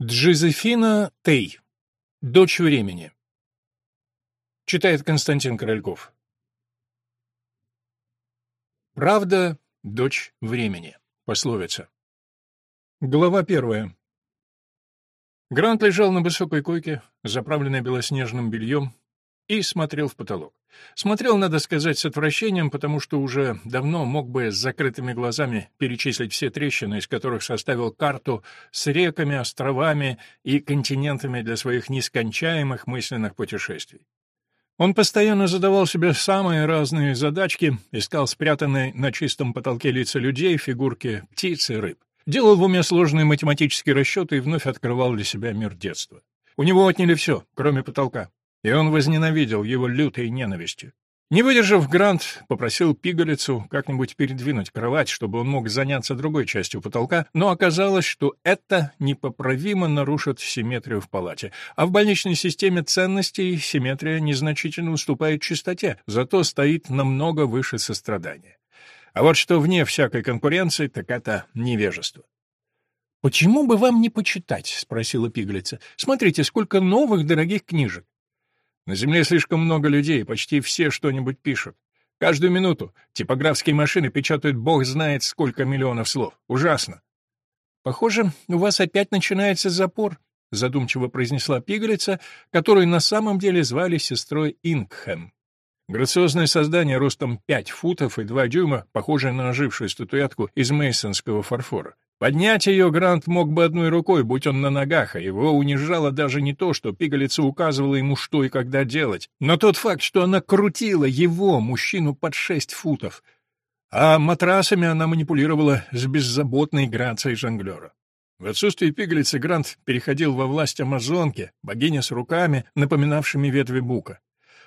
Джозефина Тей. Дочь времени. Читает Константин Корольков. Правда, дочь времени. Пословица. Глава первая. Грант лежал на высокой койке, заправленной белоснежным бельем, и смотрел в потолок. Смотрел, надо сказать, с отвращением, потому что уже давно мог бы с закрытыми глазами перечислить все трещины, из которых составил карту с реками, островами и континентами для своих нескончаемых мысленных путешествий. Он постоянно задавал себе самые разные задачки, искал спрятанные на чистом потолке лица людей, фигурки птиц и рыб. Делал в уме сложные математические расчеты и вновь открывал для себя мир детства. У него отняли все, кроме потолка и он возненавидел его лютой ненавистью. Не выдержав, Грант попросил пигалицу как-нибудь передвинуть кровать, чтобы он мог заняться другой частью потолка, но оказалось, что это непоправимо нарушит симметрию в палате. А в больничной системе ценностей симметрия незначительно уступает чистоте, зато стоит намного выше сострадания. А вот что вне всякой конкуренции, так это невежество. «Почему бы вам не почитать?» — спросила пигалица. «Смотрите, сколько новых дорогих книжек. На Земле слишком много людей, почти все что-нибудь пишут. Каждую минуту типографские машины печатают бог знает сколько миллионов слов. Ужасно. Похоже, у вас опять начинается запор, задумчиво произнесла пигалица, которую на самом деле звали сестрой Ингхэм. Грациозное создание ростом 5 футов и 2 дюйма, похожее на ожившую статуэтку из мейсонского фарфора. Поднять ее Грант мог бы одной рукой, будь он на ногах, а его унижало даже не то, что пигалица указывала ему, что и когда делать, но тот факт, что она крутила его, мужчину под шесть футов. А матрасами она манипулировала с беззаботной грацией жонглера. В отсутствие пигалицы Грант переходил во власть амазонки, богиня с руками, напоминавшими ветви бука.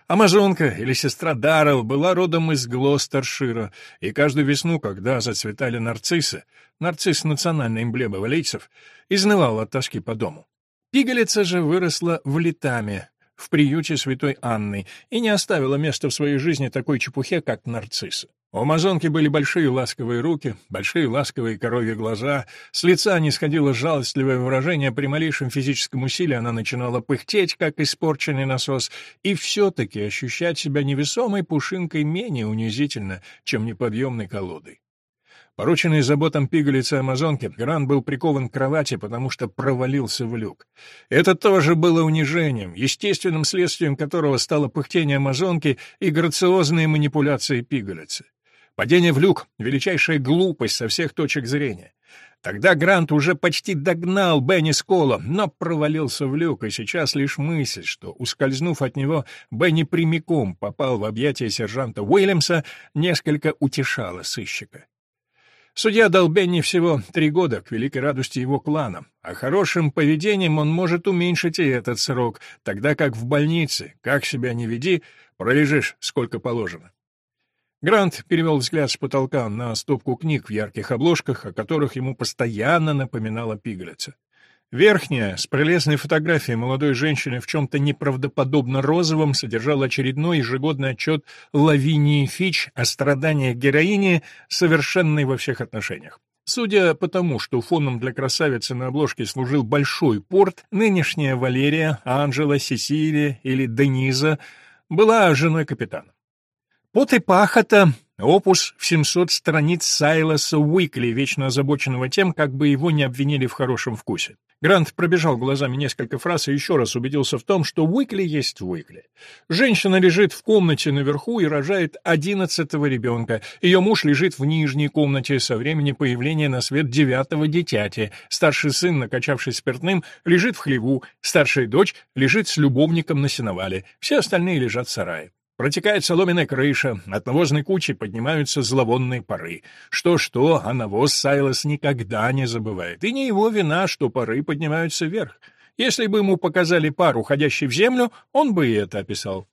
Амазонка или сестра Даррелл была родом из Глостершира, и каждую весну, когда зацветали нарциссы, нарцисс — национальная эмблема валейцев, изнывал от тоски по дому. Пигалица же выросла в Литаме, в приюте святой Анны, и не оставила места в своей жизни такой чепухе, как нарциссы. У амазонки были большие ласковые руки, большие ласковые коровьи глаза, с лица не сходило жалостливое выражение, при малейшем физическом усилии она начинала пыхтеть, как испорченный насос, и все-таки ощущать себя невесомой пушинкой менее унизительно, чем неподъемной колодой. Порученный заботам пигалицы Амазонки, Гран был прикован к кровати, потому что провалился в люк. Это тоже было унижением, естественным следствием которого стало пыхтение Амазонки и грациозные манипуляции пигалицы. Падение в люк — величайшая глупость со всех точек зрения. Тогда Грант уже почти догнал Бенни Скола, но провалился в люк, и сейчас лишь мысль, что, ускользнув от него, Бенни прямиком попал в объятия сержанта Уильямса, несколько утешала сыщика. Судья дал Бенни всего три года, к великой радости его клана, а хорошим поведением он может уменьшить и этот срок, тогда как в больнице, как себя не веди, пролежишь сколько положено. Грант перевел взгляд с потолка на стопку книг в ярких обложках, о которых ему постоянно напоминала пигалица. Верхняя, с прелестной фотографией молодой женщины в чем-то неправдоподобно розовом, содержала очередной ежегодный отчет Лавинии Фич о страданиях героини, совершенной во всех отношениях. Судя по тому, что фоном для красавицы на обложке служил большой порт, нынешняя Валерия, Анжела, Сесилия или Дениза была женой капитана. Пот и пахота — опус в 700 страниц Сайлоса Уикли, вечно озабоченного тем, как бы его не обвинили в хорошем вкусе. Грант пробежал глазами несколько фраз и еще раз убедился в том, что Уикли есть Уикли. Женщина лежит в комнате наверху и рожает одиннадцатого ребенка. Ее муж лежит в нижней комнате со времени появления на свет девятого дитяти. Старший сын, накачавшись спиртным, лежит в хлеву. Старшая дочь лежит с любовником на сеновале. Все остальные лежат в сарае. Протекает соломенная крыша, от навозной кучи поднимаются зловонные пары. Что-что, а навоз Сайлос никогда не забывает. И не его вина, что пары поднимаются вверх. Если бы ему показали пар, уходящий в землю, он бы и это описал.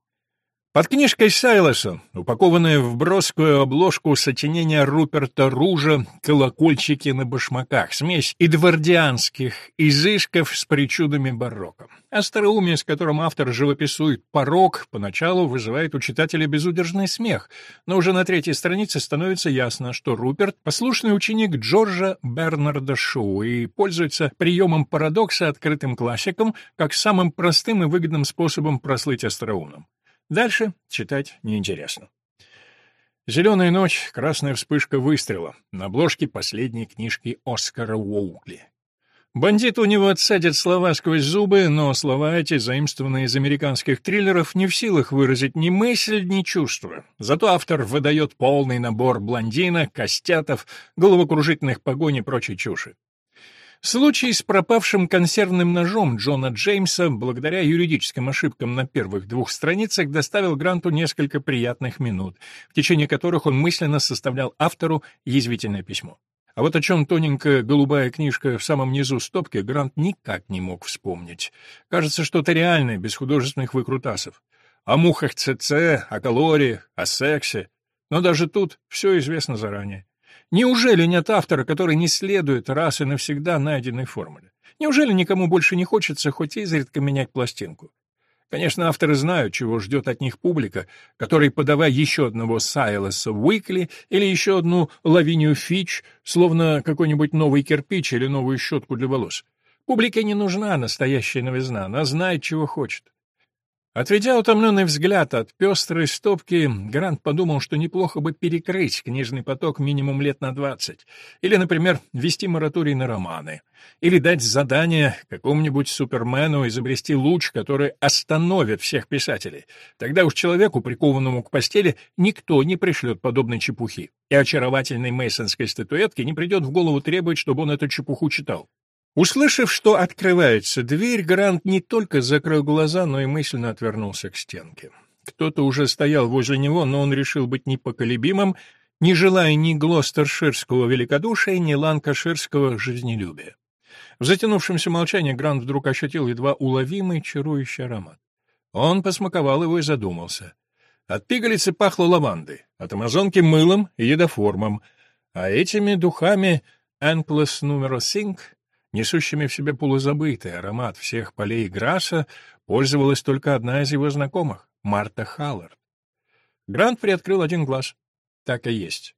Под книжкой Сайлоса, упакованная в броскую обложку сочинения Руперта Ружа «Колокольчики на башмаках», смесь эдвардианских изысков с причудами барокко. Остроумие, с которым автор живописует порог, поначалу вызывает у читателя безудержный смех, но уже на третьей странице становится ясно, что Руперт — послушный ученик Джорджа Бернарда Шоу и пользуется приемом парадокса открытым классиком как самым простым и выгодным способом прослыть остроумным. Дальше читать неинтересно. «Зеленая ночь», красная вспышка выстрела. На обложке последней книжки Оскара Уоукли. Бандит у него отсадит слова сквозь зубы, но слова эти, заимствованные из американских триллеров, не в силах выразить ни мысль, ни чувство. Зато автор выдает полный набор блондина, костятов, головокружительных погонь и прочей чуши. Случай с пропавшим консервным ножом Джона Джеймса, благодаря юридическим ошибкам на первых двух страницах, доставил Гранту несколько приятных минут, в течение которых он мысленно составлял автору язвительное письмо. А вот о чем тоненькая голубая книжка в самом низу стопки Грант никак не мог вспомнить. Кажется, что-то реальное, без художественных выкрутасов. О мухах ЦЦ, о калориях, о сексе. Но даже тут все известно заранее. Неужели нет автора, который не следует раз и навсегда найденной формуле? Неужели никому больше не хочется хоть изредка менять пластинку? Конечно, авторы знают, чего ждет от них публика, который, подавая еще одного Сайлоса Уикли или еще одну Лавинию Фич, словно какой-нибудь новый кирпич или новую щетку для волос. Публике не нужна настоящая новизна, она знает, чего хочет. Отведя утомленный взгляд от пестрой стопки, Грант подумал, что неплохо бы перекрыть книжный поток минимум лет на двадцать, или, например, ввести мораторий на романы, или дать задание какому-нибудь супермену изобрести луч, который остановит всех писателей. Тогда уж человеку, прикованному к постели, никто не пришлет подобной чепухи, и очаровательной мейсонской статуэтке не придет в голову требовать, чтобы он эту чепуху читал. Услышав, что открывается дверь, Грант не только закрыл глаза, но и мысленно отвернулся к стенке. Кто-то уже стоял возле него, но он решил быть непоколебимым, не желая ни глостерширского великодушия, ни ланкаширского жизнелюбия. В затянувшемся молчании Грант вдруг ощутил едва уловимый чарующий аромат. Он посмаковал его и задумался. От пигалицы пахло лавандой, от амазонки — мылом и едоформом, а этими духами «Энклес номер синг» несущими в себе полузабытый аромат всех полей Грасса, пользовалась только одна из его знакомых — Марта Халлард. Грант приоткрыл один глаз. Так и есть.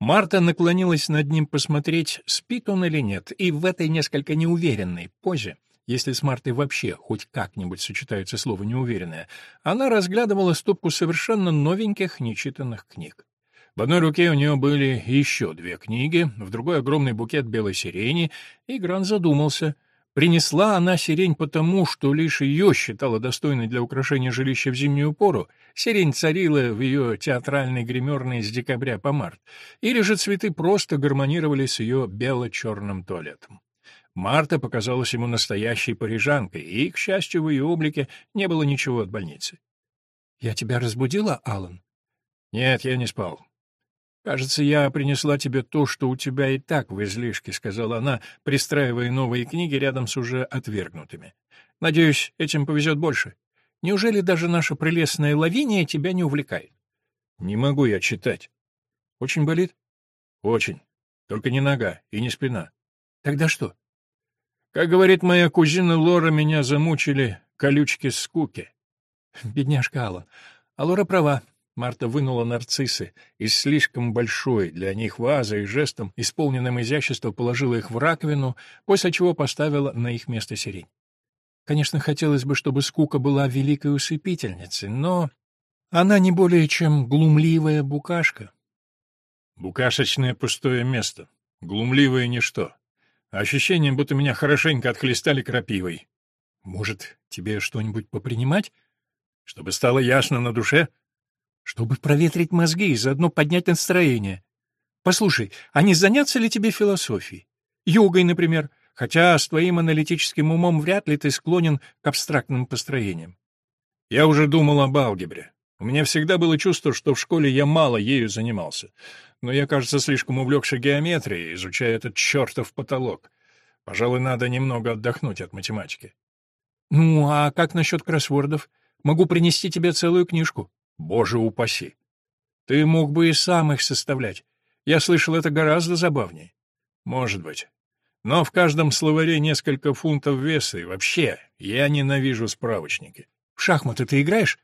Марта наклонилась над ним посмотреть, спит он или нет, и в этой несколько неуверенной позе, если с Мартой вообще хоть как-нибудь сочетается слово «неуверенное», она разглядывала стопку совершенно новеньких, нечитанных книг. В одной руке у нее были еще две книги, в другой огромный букет белой сирени, и Гран задумался. Принесла она сирень потому, что лишь ее считала достойной для украшения жилища в зимнюю пору. Сирень царила в ее театральной гримерной с декабря по март. Или же цветы просто гармонировали с ее бело-черным туалетом. Марта показалась ему настоящей парижанкой, и, к счастью, в ее облике не было ничего от больницы. — Я тебя разбудила, Алан? Нет, я не спал. «Кажется, я принесла тебе то, что у тебя и так в излишке», — сказала она, пристраивая новые книги рядом с уже отвергнутыми. «Надеюсь, этим повезет больше. Неужели даже наша прелестная Лавиния тебя не увлекает?» «Не могу я читать». «Очень болит?» «Очень. Только не нога и не спина». «Тогда что?» «Как говорит моя кузина Лора, меня замучили колючки скуки». «Бедняжка Алла. А Лора права. Марта вынула нарциссы из слишком большой для них вазы и жестом, исполненным изящества, положила их в раковину, после чего поставила на их место сирень. Конечно, хотелось бы, чтобы скука была великой усыпительницей, но она не более чем глумливая букашка. Букашечное пустое место, глумливое ничто. Ощущение, будто меня хорошенько отхлестали крапивой. Может, тебе что-нибудь попринимать? Чтобы стало ясно на душе? — чтобы проветрить мозги и заодно поднять настроение. Послушай, а не заняться ли тебе философией? Йогой, например, хотя с твоим аналитическим умом вряд ли ты склонен к абстрактным построениям. Я уже думал об алгебре. У меня всегда было чувство, что в школе я мало ею занимался. Но я, кажется, слишком увлекся геометрией, изучая этот чертов потолок. Пожалуй, надо немного отдохнуть от математики. Ну, а как насчет кроссвордов? Могу принести тебе целую книжку. Боже упаси! Ты мог бы и сам их составлять. Я слышал, это гораздо забавнее. Может быть. Но в каждом словаре несколько фунтов веса, и вообще, я ненавижу справочники. В шахматы ты играешь?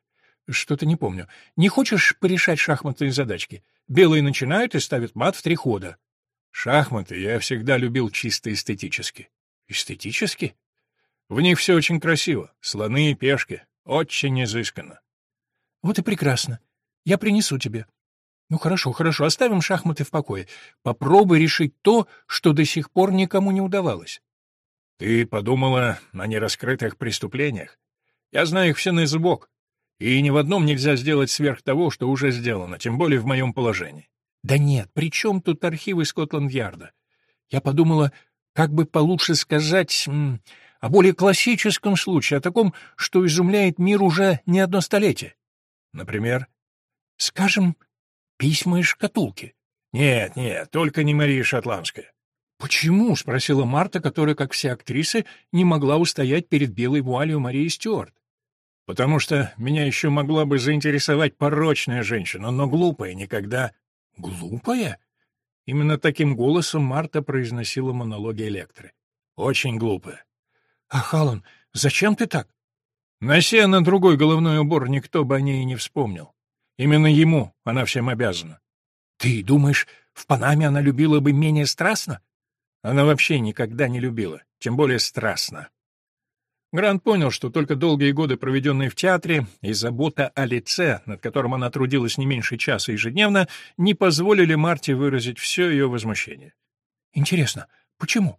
Что-то не помню. Не хочешь порешать шахматные задачки? Белые начинают и ставят мат в три хода. Шахматы я всегда любил чисто эстетически. Эстетически? В них все очень красиво. Слоны и пешки. Очень изысканно. Вот и прекрасно. Я принесу тебе. Ну хорошо, хорошо, оставим шахматы в покое. Попробуй решить то, что до сих пор никому не удавалось. Ты подумала о нераскрытых преступлениях? Я знаю их все на зубок. И ни в одном нельзя сделать сверх того, что уже сделано, тем более в моем положении. Да нет, при чем тут архивы Скотланд-Ярда? Я подумала, как бы получше сказать, о более классическом случае, о таком, что изумляет мир уже не одно столетие. Например? Скажем, письма и шкатулки. Нет, нет, только не Мария Шотландская. «Почему?» — спросила Марта, которая, как все актрисы, не могла устоять перед белой вуалью Марии Стюарт. «Потому что меня еще могла бы заинтересовать порочная женщина, но глупая никогда». «Глупая?» Именно таким голосом Марта произносила монологи Электры. «Очень глупая». «А, Халан, зачем ты так?» «Носи на другой головной убор, никто бы о ней не вспомнил. Именно ему она всем обязана. Ты думаешь, в Панаме она любила бы менее страстно? Она вообще никогда не любила, тем более страстно. Грант понял, что только долгие годы, проведенные в театре, и забота о лице, над которым она трудилась не меньше часа ежедневно, не позволили Марте выразить все ее возмущение. «Интересно, почему?»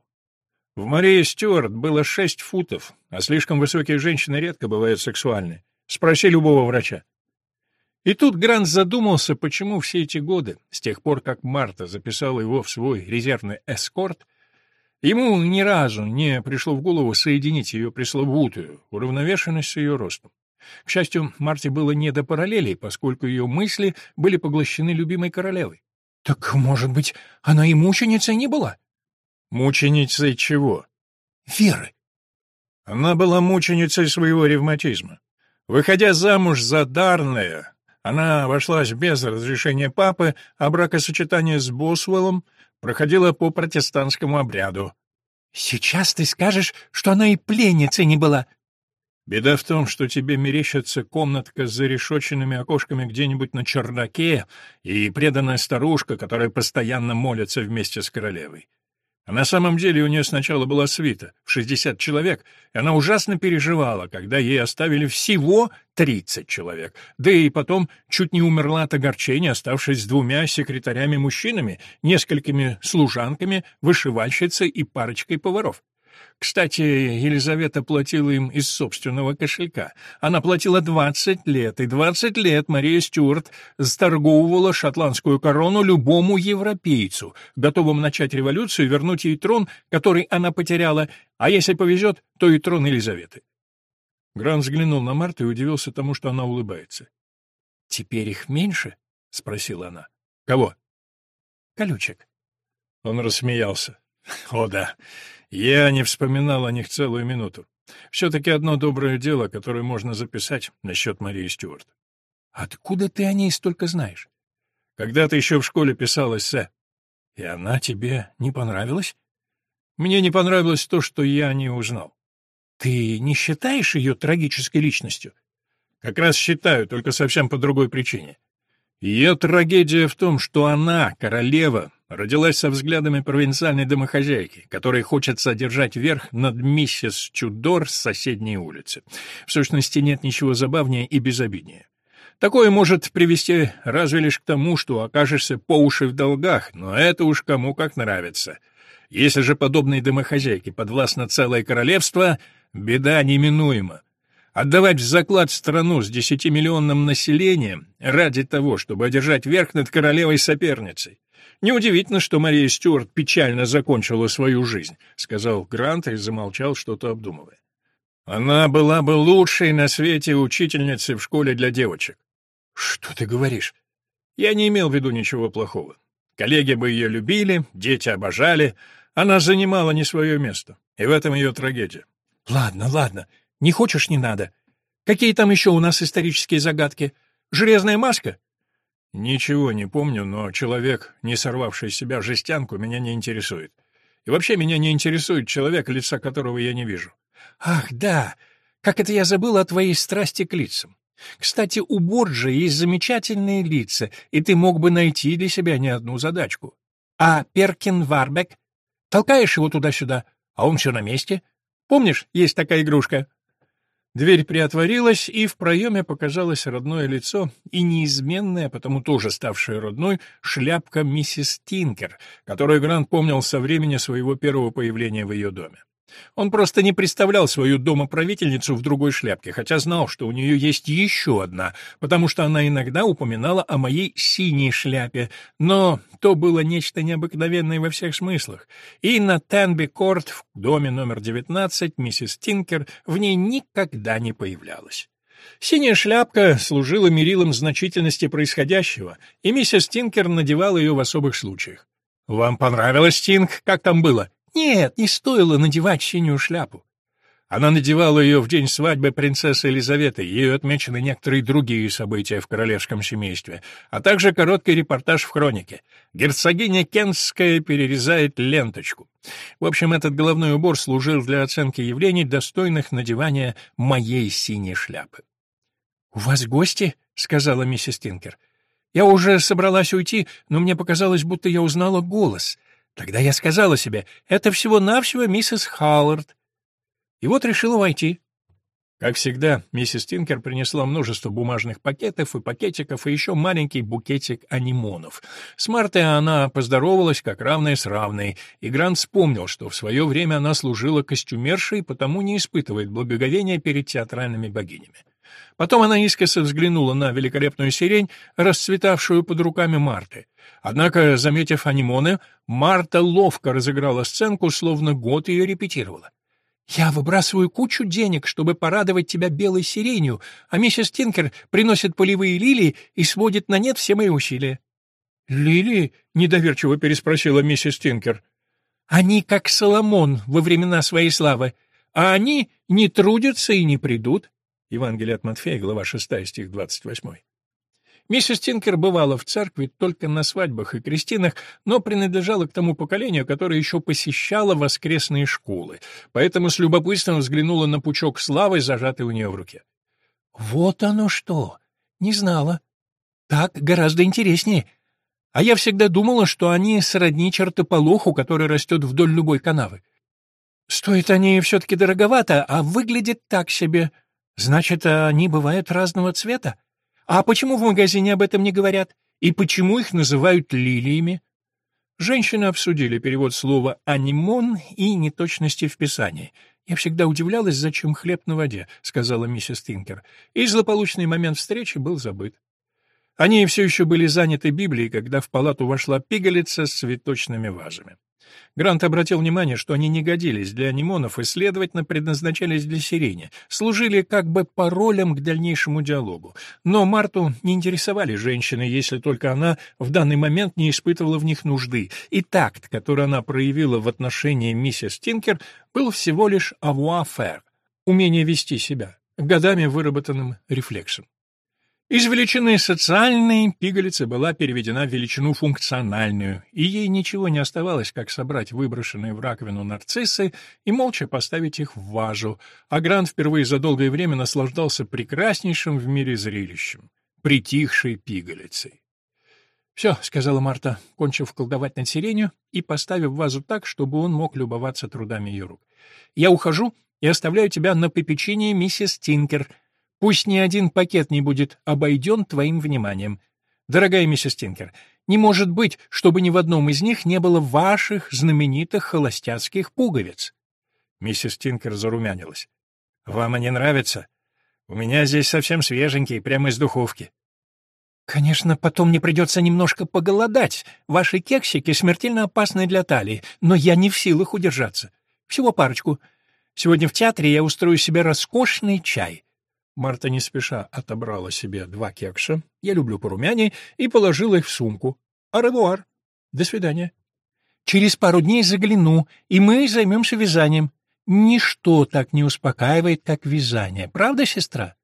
В Марии Стюарт было шесть футов, а слишком высокие женщины редко бывают сексуальны. Спроси любого врача. И тут Грант задумался, почему все эти годы, с тех пор, как Марта записала его в свой резервный эскорт, ему ни разу не пришло в голову соединить ее пресловутую уравновешенность с ее ростом. К счастью, Марте было не до параллелей, поскольку ее мысли были поглощены любимой королевой. Так, может быть, она и мученицей не была? Мученицей чего? Веры. Она была мученицей своего ревматизма. Выходя замуж за Дарная, она вошлась без разрешения папы, а бракосочетание с Босвеллом проходило по протестантскому обряду. «Сейчас ты скажешь, что она и пленницей не была». «Беда в том, что тебе мерещится комнатка с зарешоченными окошками где-нибудь на чердаке и преданная старушка, которая постоянно молится вместе с королевой. А на самом деле у нее сначала была свита, в 60 человек, и она ужасно переживала, когда ей оставили всего 30 человек. Да и потом чуть не умерла от огорчения, оставшись с двумя секретарями-мужчинами, несколькими служанками, вышивальщицей и парочкой поваров. Кстати, Елизавета платила им из собственного кошелька. Она платила 20 лет, и 20 лет Мария Стюарт сторговывала шотландскую корону любому европейцу, готовому начать революцию и вернуть ей трон, который она потеряла, а если повезет, то и трон Елизаветы. Грант взглянул на Марту и удивился тому, что она улыбается. «Теперь их меньше?» — спросила она. «Кого?» «Колючек». Он рассмеялся. «О да, я не вспоминал о них целую минуту. Все-таки одно доброе дело, которое можно записать насчет Марии Стюарт. Откуда ты о ней столько знаешь? Когда-то еще в школе писал эссе. И она тебе не понравилась? Мне не понравилось то, что я не узнал. Ты не считаешь ее трагической личностью? Как раз считаю, только совсем по другой причине. Ее трагедия в том, что она, королева, родилась со взглядами провинциальной домохозяйки, которая хочет содержать верх над миссис Чудор с соседней улицы. В сущности, нет ничего забавнее и безобиднее. Такое может привести разве лишь к тому, что окажешься по уши в долгах, но это уж кому как нравится. Если же подобной домохозяйке подвластно целое королевство, беда неминуема. Отдавать в заклад страну с десятимиллионным населением ради того, чтобы одержать верх над королевой-соперницей. Неудивительно, что Мария Стюарт печально закончила свою жизнь, сказал Грант и замолчал, что-то обдумывая. Она была бы лучшей на свете учительницей в школе для девочек. Что ты говоришь? Я не имел в виду ничего плохого. Коллеги бы ее любили, дети обожали, она занимала не свое место, и в этом ее трагедия. Ладно, ладно, не хочешь — не надо. Какие там еще у нас исторические загадки? Железная маска? Ничего не помню, но человек, не сорвавший с себя жестянку, меня не интересует. И вообще меня не интересует человек, лица которого я не вижу. Ах, да! Как это я забыл о твоей страсти к лицам. Кстати, у Борджа есть замечательные лица, и ты мог бы найти для себя не одну задачку. А Перкин Варбек? Толкаешь его туда-сюда, а он все на месте. Помнишь, есть такая игрушка? Дверь приотворилась, и в проеме показалось родное лицо и неизменная, потому тоже ставшая родной, шляпка миссис Тинкер, которую Грант помнил со времени своего первого появления в ее доме. Он просто не представлял свою домоправительницу в другой шляпке, хотя знал, что у нее есть еще одна, потому что она иногда упоминала о моей синей шляпе, но то было нечто необыкновенное во всех смыслах. И на Тенби-Корт в доме номер 19 миссис Тинкер в ней никогда не появлялась. Синяя шляпка служила мерилом значительности происходящего, и миссис Тинкер надевала ее в особых случаях. «Вам понравилось, Тинк? Как там было?» Нет, не стоило надевать синюю шляпу. Она надевала ее в день свадьбы принцессы Елизаветы, ею отмечены некоторые другие события в королевском семействе, а также короткий репортаж в хронике. Герцогиня Кентская перерезает ленточку. В общем, этот головной убор служил для оценки явлений, достойных надевания моей синей шляпы. — У вас гости? — сказала миссис Тинкер. — Я уже собралась уйти, но мне показалось, будто я узнала голос — Тогда я сказала себе, это всего-навсего миссис Халлард. И вот решила войти. Как всегда, миссис Тинкер принесла множество бумажных пакетов и пакетиков, и еще маленький букетик анимонов. С Мартой она поздоровалась, как равная с равной, и Грант вспомнил, что в свое время она служила костюмершей, потому не испытывает благоговения перед театральными богинями. Потом она искоса взглянула на великолепную сирень, расцветавшую под руками Марты. Однако, заметив анимоны, Марта ловко разыграла сценку, словно год ее репетировала. «Я выбрасываю кучу денег, чтобы порадовать тебя белой сиренью, а миссис Тинкер приносит полевые лилии и сводит на нет все мои усилия». «Лилии?» — недоверчиво переспросила миссис Тинкер. «Они как Соломон во времена своей славы, а они не трудятся и не придут. Евангелие от Матфея, глава 6, стих 28. Миссис Тинкер бывала в церкви только на свадьбах и крестинах, но принадлежала к тому поколению, которое еще посещало воскресные школы, поэтому с любопытством взглянула на пучок славы, зажатый у нее в руке. «Вот оно что! Не знала. Так гораздо интереснее. А я всегда думала, что они сродни чертополоху, который растет вдоль любой канавы. Стоят они все-таки дороговато, а выглядит так себе. Значит, они бывают разного цвета? А почему в магазине об этом не говорят? И почему их называют лилиями? Женщины обсудили перевод слова «анимон» и неточности в писании. «Я всегда удивлялась, зачем хлеб на воде», — сказала миссис Тинкер, и злополучный момент встречи был забыт. Они все еще были заняты Библией, когда в палату вошла пигалица с цветочными вазами. Грант обратил внимание, что они не годились для анимонов и, следовательно, предназначались для сирени, служили как бы паролем к дальнейшему диалогу. Но Марту не интересовали женщины, если только она в данный момент не испытывала в них нужды, и такт, который она проявила в отношении миссис Тинкер, был всего лишь avoir-faire — умение вести себя, годами выработанным рефлексом. Из величины социальной пигалица была переведена в величину функциональную, и ей ничего не оставалось, как собрать выброшенные в раковину нарциссы и молча поставить их в вазу, а Грант впервые за долгое время наслаждался прекраснейшим в мире зрелищем — притихшей пигалицей. «Все», — сказала Марта, кончив колдовать над сиренью и поставив вазу так, чтобы он мог любоваться трудами ее рук. «Я ухожу и оставляю тебя на попечение миссис Тинкер», Пусть ни один пакет не будет обойден твоим вниманием. Дорогая миссис Тинкер, не может быть, чтобы ни в одном из них не было ваших знаменитых холостяцких пуговиц. Миссис Тинкер зарумянилась. Вам они нравятся? У меня здесь совсем свеженькие, прямо из духовки. Конечно, потом мне придется немножко поголодать. Ваши кексики смертельно опасны для талии, но я не в силах удержаться. Всего парочку. Сегодня в театре я устрою себе роскошный чай. Марта не спеша отобрала себе два кекша, я люблю порумяне, и положила их в сумку. «Аревуар! До свидания!» «Через пару дней загляну, и мы займемся вязанием. Ничто так не успокаивает, как вязание. Правда, сестра?»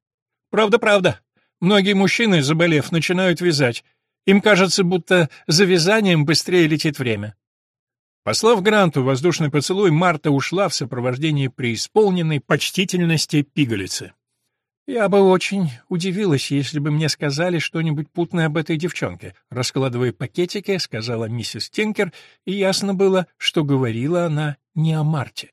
Правда, правда. Многие мужчины, заболев, начинают вязать. Им кажется, будто за вязанием быстрее летит время. Послав Гранту воздушный поцелуй, Марта ушла в сопровождении преисполненной почтительности пигалицы. «Я бы очень удивилась, если бы мне сказали что-нибудь путное об этой девчонке», раскладывая пакетики, сказала миссис Тинкер, и ясно было, что говорила она не о Марте.